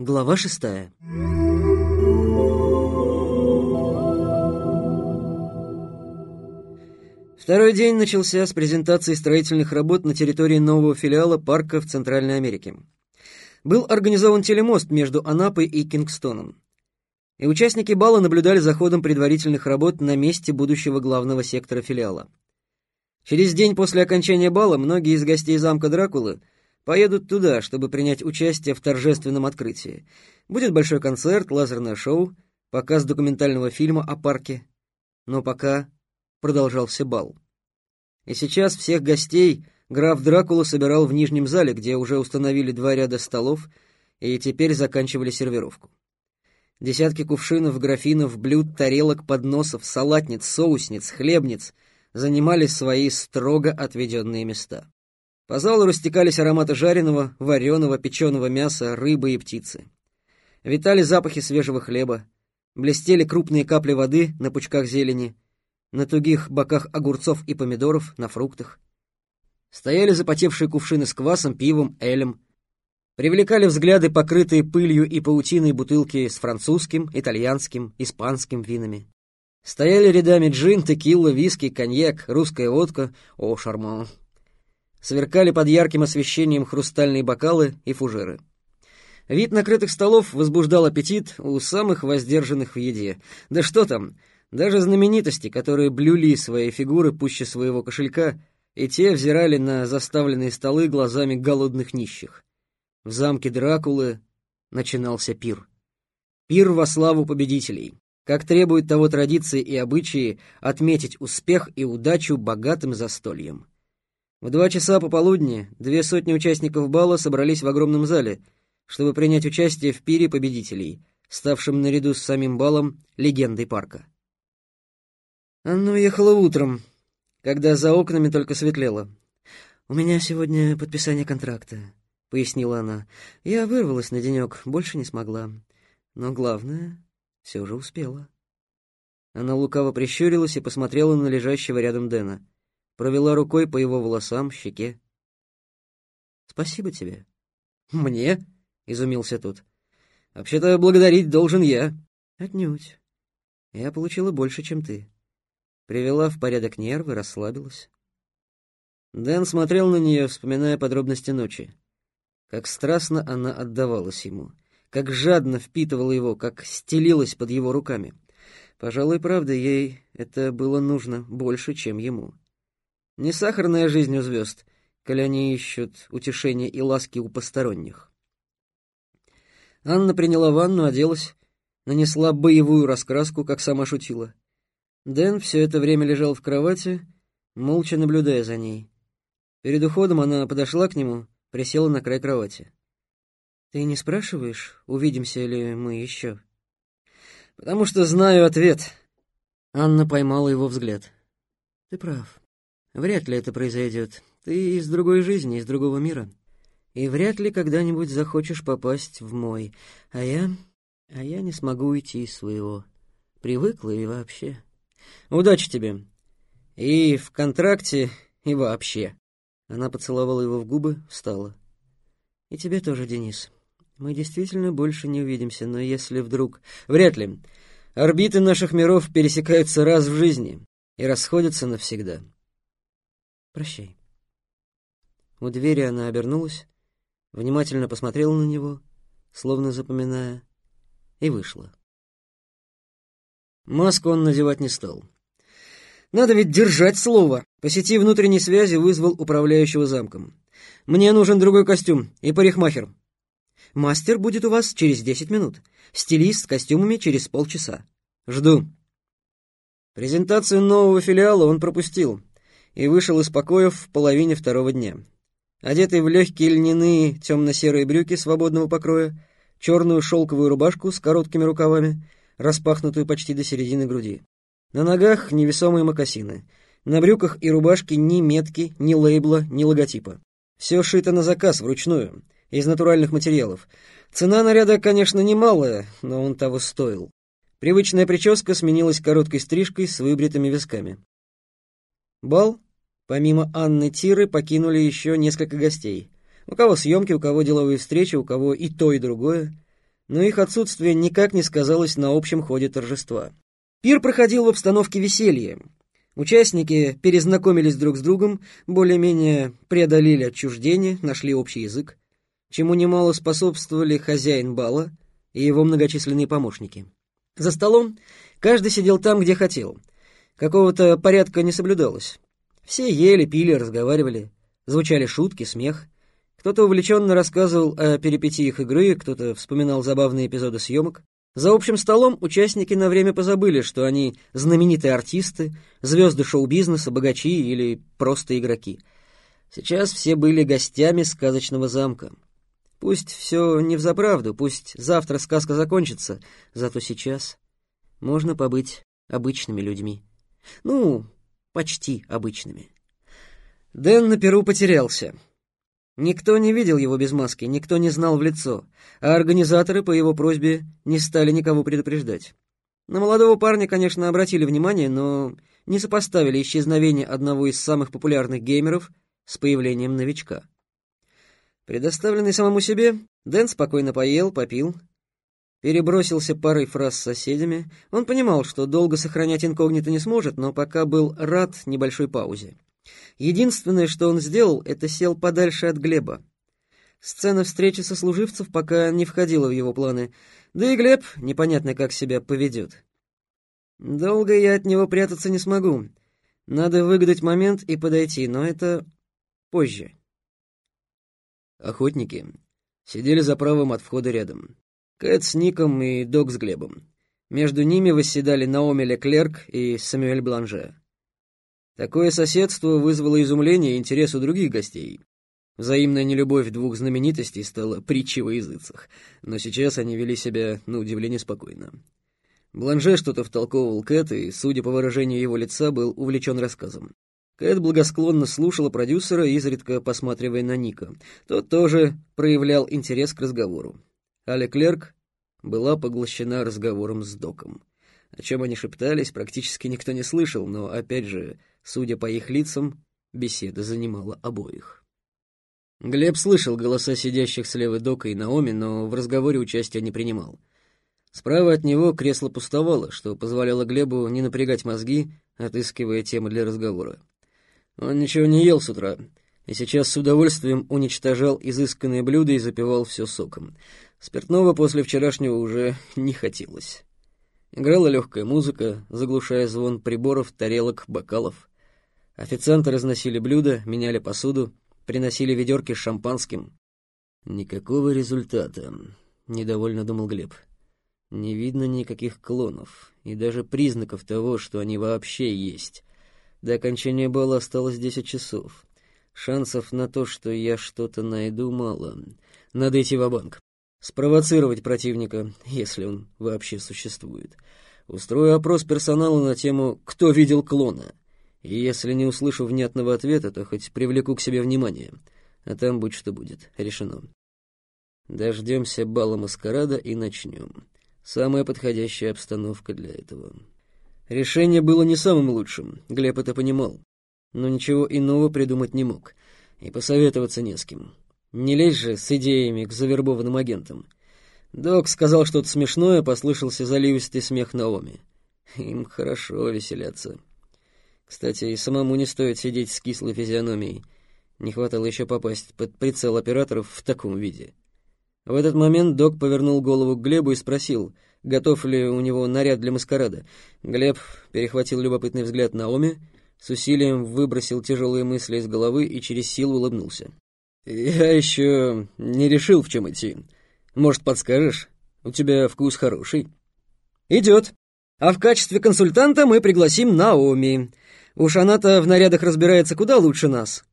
Глава шестая. Второй день начался с презентации строительных работ на территории нового филиала парка в Центральной Америке. Был организован телемост между Анапой и Кингстоном. И участники бала наблюдали за ходом предварительных работ на месте будущего главного сектора филиала. Через день после окончания бала многие из гостей замка Дракулы поедут туда, чтобы принять участие в торжественном открытии. Будет большой концерт, лазерное шоу, показ документального фильма о парке. Но пока продолжался бал. И сейчас всех гостей граф Дракула собирал в нижнем зале, где уже установили два ряда столов и теперь заканчивали сервировку. Десятки кувшинов, графинов, блюд, тарелок, подносов, салатниц, соусниц, хлебниц занимали свои строго отведенные места. По залу растекались ароматы жареного, вареного, печеного мяса, рыбы и птицы. Витали запахи свежего хлеба, блестели крупные капли воды на пучках зелени, на тугих боках огурцов и помидоров, на фруктах. Стояли запотевшие кувшины с квасом, пивом, элем. Привлекали взгляды покрытые пылью и паутиной бутылки с французским, итальянским, испанским винами. Стояли рядами джин, текила, виски, коньяк, русская водка, о, шарман. Сверкали под ярким освещением хрустальные бокалы и фужеры. Вид накрытых столов возбуждал аппетит у самых воздержанных в еде. Да что там, даже знаменитости, которые блюли свои фигуры пуще своего кошелька, и те взирали на заставленные столы глазами голодных нищих. В замке Дракулы начинался пир. Пир во славу победителей как требует того традиции и обычаи отметить успех и удачу богатым застольем. В два часа пополудни две сотни участников бала собрались в огромном зале, чтобы принять участие в пире победителей, ставшем наряду с самим балом легендой парка. Анна уехала утром, когда за окнами только светлело. «У меня сегодня подписание контракта», — пояснила она. «Я вырвалась на денек, больше не смогла. Но главное, все же успела. Она лукаво прищурилась и посмотрела на лежащего рядом Дэна. Провела рукой по его волосам, щеке. «Спасибо тебе». «Мне?» — изумился тот. «Вообще-то благодарить должен я». «Отнюдь. Я получила больше, чем ты. Привела в порядок нервы, расслабилась». Дэн смотрел на нее, вспоминая подробности ночи. Как страстно она отдавалась ему — как жадно впитывала его, как стелилась под его руками. Пожалуй, правда, ей это было нужно больше, чем ему. Не сахарная жизнь у звезд, коли они ищут утешения и ласки у посторонних. Анна приняла ванну, оделась, нанесла боевую раскраску, как сама шутила. Дэн все это время лежал в кровати, молча наблюдая за ней. Перед уходом она подошла к нему, присела на край кровати. Ты не спрашиваешь, увидимся ли мы еще? Потому что знаю ответ. Анна поймала его взгляд. Ты прав. Вряд ли это произойдет. Ты из другой жизни, из другого мира. И вряд ли когда-нибудь захочешь попасть в мой. А я... А я не смогу уйти из своего. Привыкла и вообще. Удачи тебе. И в контракте, и вообще. Она поцеловала его в губы, встала. И тебе тоже, Денис. Мы действительно больше не увидимся, но если вдруг... Вряд ли. Орбиты наших миров пересекаются раз в жизни и расходятся навсегда. Прощай. У двери она обернулась, внимательно посмотрела на него, словно запоминая, и вышла. Маску он надевать не стал. Надо ведь держать слово. По сети внутренней связи вызвал управляющего замком. Мне нужен другой костюм и парикмахер. Мастер будет у вас через десять минут. Стилист с костюмами через полчаса. Жду. Презентацию нового филиала он пропустил и вышел из покоев в половине второго дня. Одетый в легкие льняные темно-серые брюки свободного покроя, черную шелковую рубашку с короткими рукавами, распахнутую почти до середины груди. На ногах невесомые мокасины. На брюках и рубашке ни метки, ни лейбла, ни логотипа. Все шито на заказ, вручную из натуральных материалов. Цена наряда, конечно, немалая, но он того стоил. Привычная прическа сменилась короткой стрижкой с выбритыми висками. Бал, помимо Анны Тиры, покинули еще несколько гостей. У кого съемки, у кого деловые встречи, у кого и то, и другое. но их отсутствие никак не сказалось на общем ходе торжества. Пир проходил в обстановке веселья. Участники перезнакомились друг с другом, более-менее преодолели отчуждение, нашли общий язык, чему немало способствовали хозяин бала и его многочисленные помощники. За столом каждый сидел там, где хотел. Какого-то порядка не соблюдалось. Все ели, пили, разговаривали. Звучали шутки, смех. Кто-то увлеченно рассказывал о перипетиях игры, кто-то вспоминал забавные эпизоды съемок. За общим столом участники на время позабыли, что они знаменитые артисты, звезды шоу-бизнеса, богачи или просто игроки. Сейчас все были гостями сказочного замка. Пусть все не взаправду, пусть завтра сказка закончится, зато сейчас можно побыть обычными людьми. Ну, почти обычными. Дэн на перу потерялся. Никто не видел его без маски, никто не знал в лицо, а организаторы по его просьбе не стали никого предупреждать. На молодого парня, конечно, обратили внимание, но не сопоставили исчезновение одного из самых популярных геймеров с появлением новичка. Предоставленный самому себе, Дэн спокойно поел, попил, перебросился парой фраз с соседями. Он понимал, что долго сохранять инкогнито не сможет, но пока был рад небольшой паузе. Единственное, что он сделал, это сел подальше от Глеба. Сцена встречи сослуживцев пока не входила в его планы, да и Глеб непонятно как себя поведет. Долго я от него прятаться не смогу. Надо выгадать момент и подойти, но это позже. Охотники сидели за правым от входа рядом. Кэт с Ником и Док с Глебом. Между ними восседали Наоми Леклерк и Самюэль Бланже. Такое соседство вызвало изумление и интерес у других гостей. Взаимная нелюбовь двух знаменитостей стала притчей во языцах, но сейчас они вели себя, на удивление, спокойно. Бланже что-то втолковывал Кэт, и, судя по выражению его лица, был увлечен рассказом. Кэт благосклонно слушала продюсера, изредка посматривая на Ника. Тот тоже проявлял интерес к разговору. Аля Клерк была поглощена разговором с Доком. О чем они шептались, практически никто не слышал, но, опять же, судя по их лицам, беседа занимала обоих. Глеб слышал голоса сидящих слева Дока и Наоми, но в разговоре участия не принимал. Справа от него кресло пустовало, что позволяло Глебу не напрягать мозги, отыскивая темы для разговора. Он ничего не ел с утра, и сейчас с удовольствием уничтожал изысканные блюда и запивал все соком. Спиртного после вчерашнего уже не хотелось. Играла легкая музыка, заглушая звон приборов, тарелок, бокалов. Официанты разносили блюда, меняли посуду, приносили ведерки с шампанским. «Никакого результата», — недовольно думал Глеб. «Не видно никаких клонов, и даже признаков того, что они вообще есть. До окончания бала осталось десять часов. Шансов на то, что я что-то найду, мало. Надо идти в банк спровоцировать противника, если он вообще существует. Устрою опрос персонала на тему «Кто видел клона?» И если не услышу внятного ответа, то хоть привлеку к себе внимание. А там будь что будет. Решено. Дождемся бала маскарада и начнем. Самая подходящая обстановка для этого. Решение было не самым лучшим, Глеб это понимал. Но ничего иного придумать не мог. И посоветоваться не с кем. Не лезь же с идеями к завербованным агентам. Док сказал что-то смешное, послышался заливистый смех Наоми. Им хорошо веселяться. Кстати, и самому не стоит сидеть с кислой физиономией. Не хватало еще попасть под прицел операторов в таком виде. В этот момент док повернул голову к Глебу и спросил, готов ли у него наряд для маскарада. Глеб перехватил любопытный взгляд Наоми, с усилием выбросил тяжелые мысли из головы и через силу улыбнулся. «Я еще не решил, в чем идти. Может, подскажешь? У тебя вкус хороший». «Идет. А в качестве консультанта мы пригласим Наоми. Уж она-то в нарядах разбирается куда лучше нас».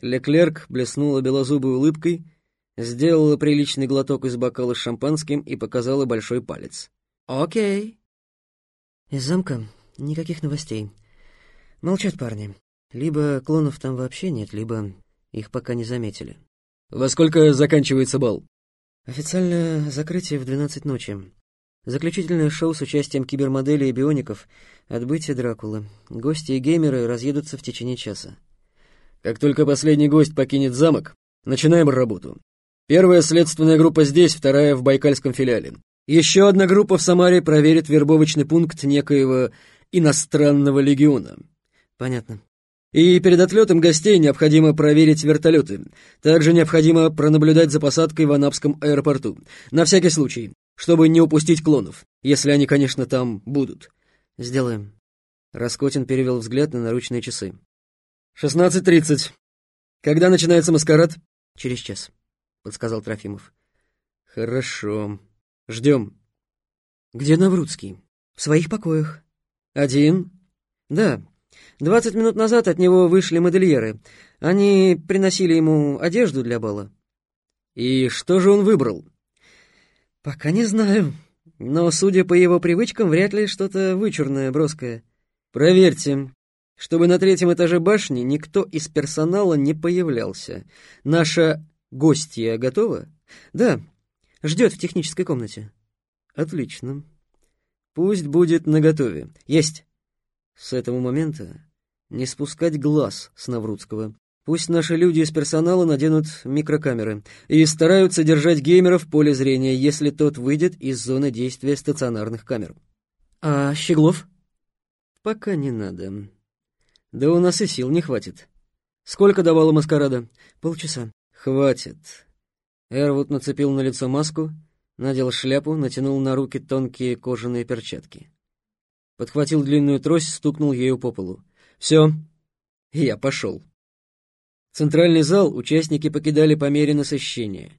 Леклерк блеснула белозубой улыбкой, сделала приличный глоток из бокала с шампанским и показала большой палец. «Окей». «Из замка никаких новостей. Молчат парни. Либо клонов там вообще нет, либо их пока не заметили. «Во сколько заканчивается бал?» «Официальное закрытие в 12 ночи. Заключительное шоу с участием кибермоделей и биоников, отбытие Дракулы. Гости и геймеры разъедутся в течение часа». «Как только последний гость покинет замок, начинаем работу. Первая следственная группа здесь, вторая в Байкальском филиале. Еще одна группа в Самаре проверит вербовочный пункт некоего иностранного легиона. Понятно. И перед отлетом гостей необходимо проверить вертолеты. Также необходимо пронаблюдать за посадкой в Анапском аэропорту. На всякий случай, чтобы не упустить клонов, если они, конечно, там будут. Сделаем. Раскотин перевел взгляд на наручные часы. «Шестнадцать тридцать. Когда начинается маскарад?» «Через час», — подсказал Трофимов. «Хорошо. Ждем». «Где Наврудский?» «В своих покоях». «Один?» «Да, Двадцать минут назад от него вышли модельеры. Они приносили ему одежду для бала. И что же он выбрал? Пока не знаю. Но, судя по его привычкам, вряд ли что-то вычурное, броское. Проверьте, чтобы на третьем этаже башни никто из персонала не появлялся. Наша гостья готова? Да, ждет в технической комнате. Отлично. Пусть будет наготове. Есть. С этого момента не спускать глаз с Наврудского. Пусть наши люди из персонала наденут микрокамеры и стараются держать геймера в поле зрения, если тот выйдет из зоны действия стационарных камер. А Щеглов? Пока не надо. Да у нас и сил не хватит. Сколько давала маскарада? Полчаса. Хватит. Эрвуд нацепил на лицо маску, надел шляпу, натянул на руки тонкие кожаные перчатки. Подхватил длинную трость, стукнул ею по полу. Все, я пошел. Центральный зал участники покидали по мере насыщения.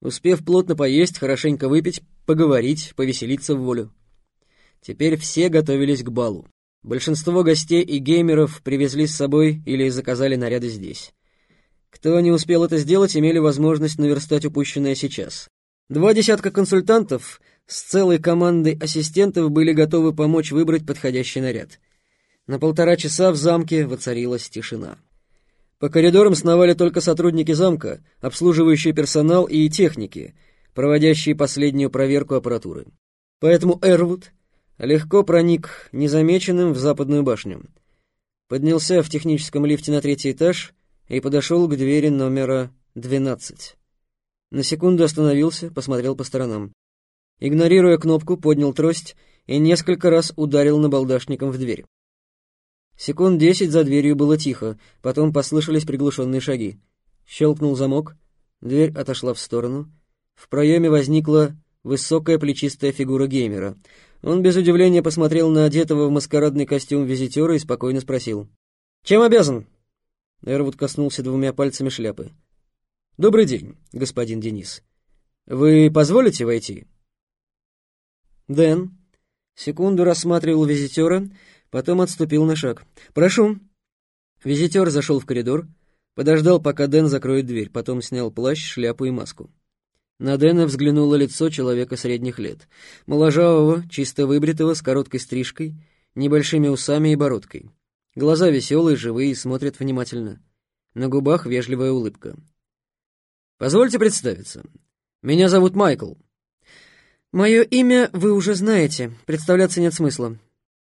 Успев плотно поесть, хорошенько выпить, поговорить, повеселиться в волю. Теперь все готовились к балу. Большинство гостей и геймеров привезли с собой или заказали наряды здесь. Кто не успел это сделать, имели возможность наверстать упущенное сейчас. Два десятка консультантов с целой командой ассистентов были готовы помочь выбрать подходящий наряд. На полтора часа в замке воцарилась тишина. По коридорам сновали только сотрудники замка, обслуживающий персонал и техники, проводящие последнюю проверку аппаратуры. Поэтому Эрвуд легко проник незамеченным в западную башню. Поднялся в техническом лифте на третий этаж и подошел к двери номера 12. На секунду остановился, посмотрел по сторонам. Игнорируя кнопку, поднял трость и несколько раз ударил набалдашником в дверь. Секунд десять за дверью было тихо, потом послышались приглушенные шаги. Щелкнул замок, дверь отошла в сторону. В проеме возникла высокая плечистая фигура геймера. Он без удивления посмотрел на одетого в маскарадный костюм визитера и спокойно спросил. «Чем обязан?» Эрвуд коснулся двумя пальцами шляпы. «Добрый день, господин Денис. Вы позволите войти?» Дэн секунду рассматривал визитера, потом отступил на шаг. «Прошу». Визитер зашел в коридор, подождал, пока Дэн закроет дверь, потом снял плащ, шляпу и маску. На Дэна взглянуло лицо человека средних лет, моложавого, чисто выбритого, с короткой стрижкой, небольшими усами и бородкой. Глаза веселые, живые, смотрят внимательно. На губах вежливая улыбка. «Позвольте представиться. Меня зовут Майкл». «Мое имя вы уже знаете, представляться нет смысла.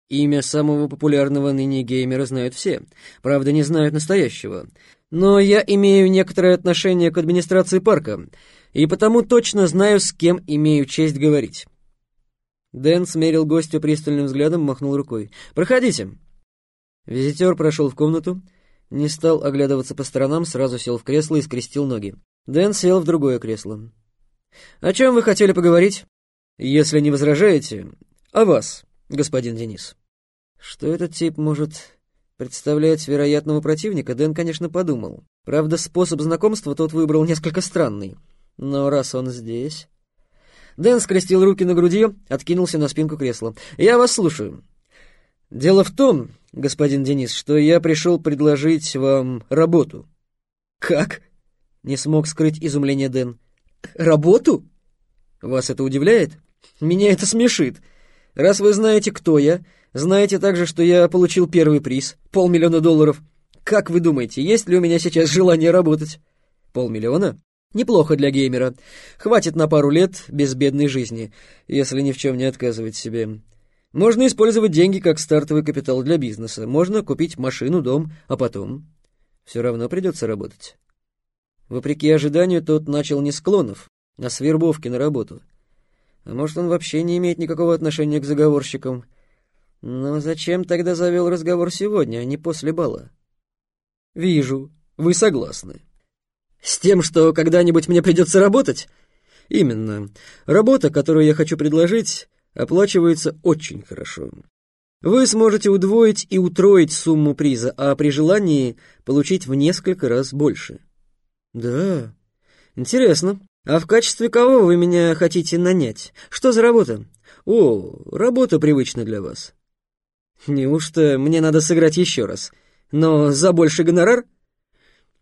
Имя самого популярного ныне геймера знают все, правда, не знают настоящего. Но я имею некоторое отношение к администрации парка, и потому точно знаю, с кем имею честь говорить». Дэн смерил гостя пристальным взглядом, махнул рукой. «Проходите». Визитер прошел в комнату, не стал оглядываться по сторонам, сразу сел в кресло и скрестил ноги. Дэн сел в другое кресло. «О чем вы хотели поговорить?» «Если не возражаете, о вас, господин Денис». Что этот тип может представлять вероятного противника, Дэн, конечно, подумал. Правда, способ знакомства тот выбрал несколько странный. Но раз он здесь... Дэн скрестил руки на груди, откинулся на спинку кресла. «Я вас слушаю. Дело в том, господин Денис, что я пришел предложить вам работу». «Как?» — не смог скрыть изумление Дэн. «Работу? Вас это удивляет? Меня это смешит. Раз вы знаете, кто я, знаете также, что я получил первый приз — полмиллиона долларов. Как вы думаете, есть ли у меня сейчас желание работать? Полмиллиона? Неплохо для геймера. Хватит на пару лет безбедной жизни, если ни в чем не отказывать себе. Можно использовать деньги как стартовый капитал для бизнеса. Можно купить машину, дом, а потом... Все равно придется работать. Вопреки ожиданию, тот начал не с клонов, а с вербовки на работу. А может, он вообще не имеет никакого отношения к заговорщикам. Но зачем тогда завел разговор сегодня, а не после бала? Вижу, вы согласны. С тем, что когда-нибудь мне придется работать? Именно. Работа, которую я хочу предложить, оплачивается очень хорошо. Вы сможете удвоить и утроить сумму приза, а при желании получить в несколько раз больше. Да, интересно. А в качестве кого вы меня хотите нанять? Что за работа? О, работа привычна для вас. Неужто мне надо сыграть еще раз? Но за больший гонорар?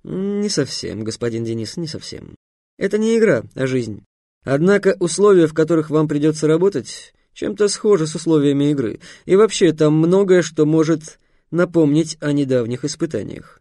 Не совсем, господин Денис, не совсем. Это не игра, а жизнь. Однако условия, в которых вам придется работать, чем-то схожи с условиями игры. И вообще, там многое, что может напомнить о недавних испытаниях.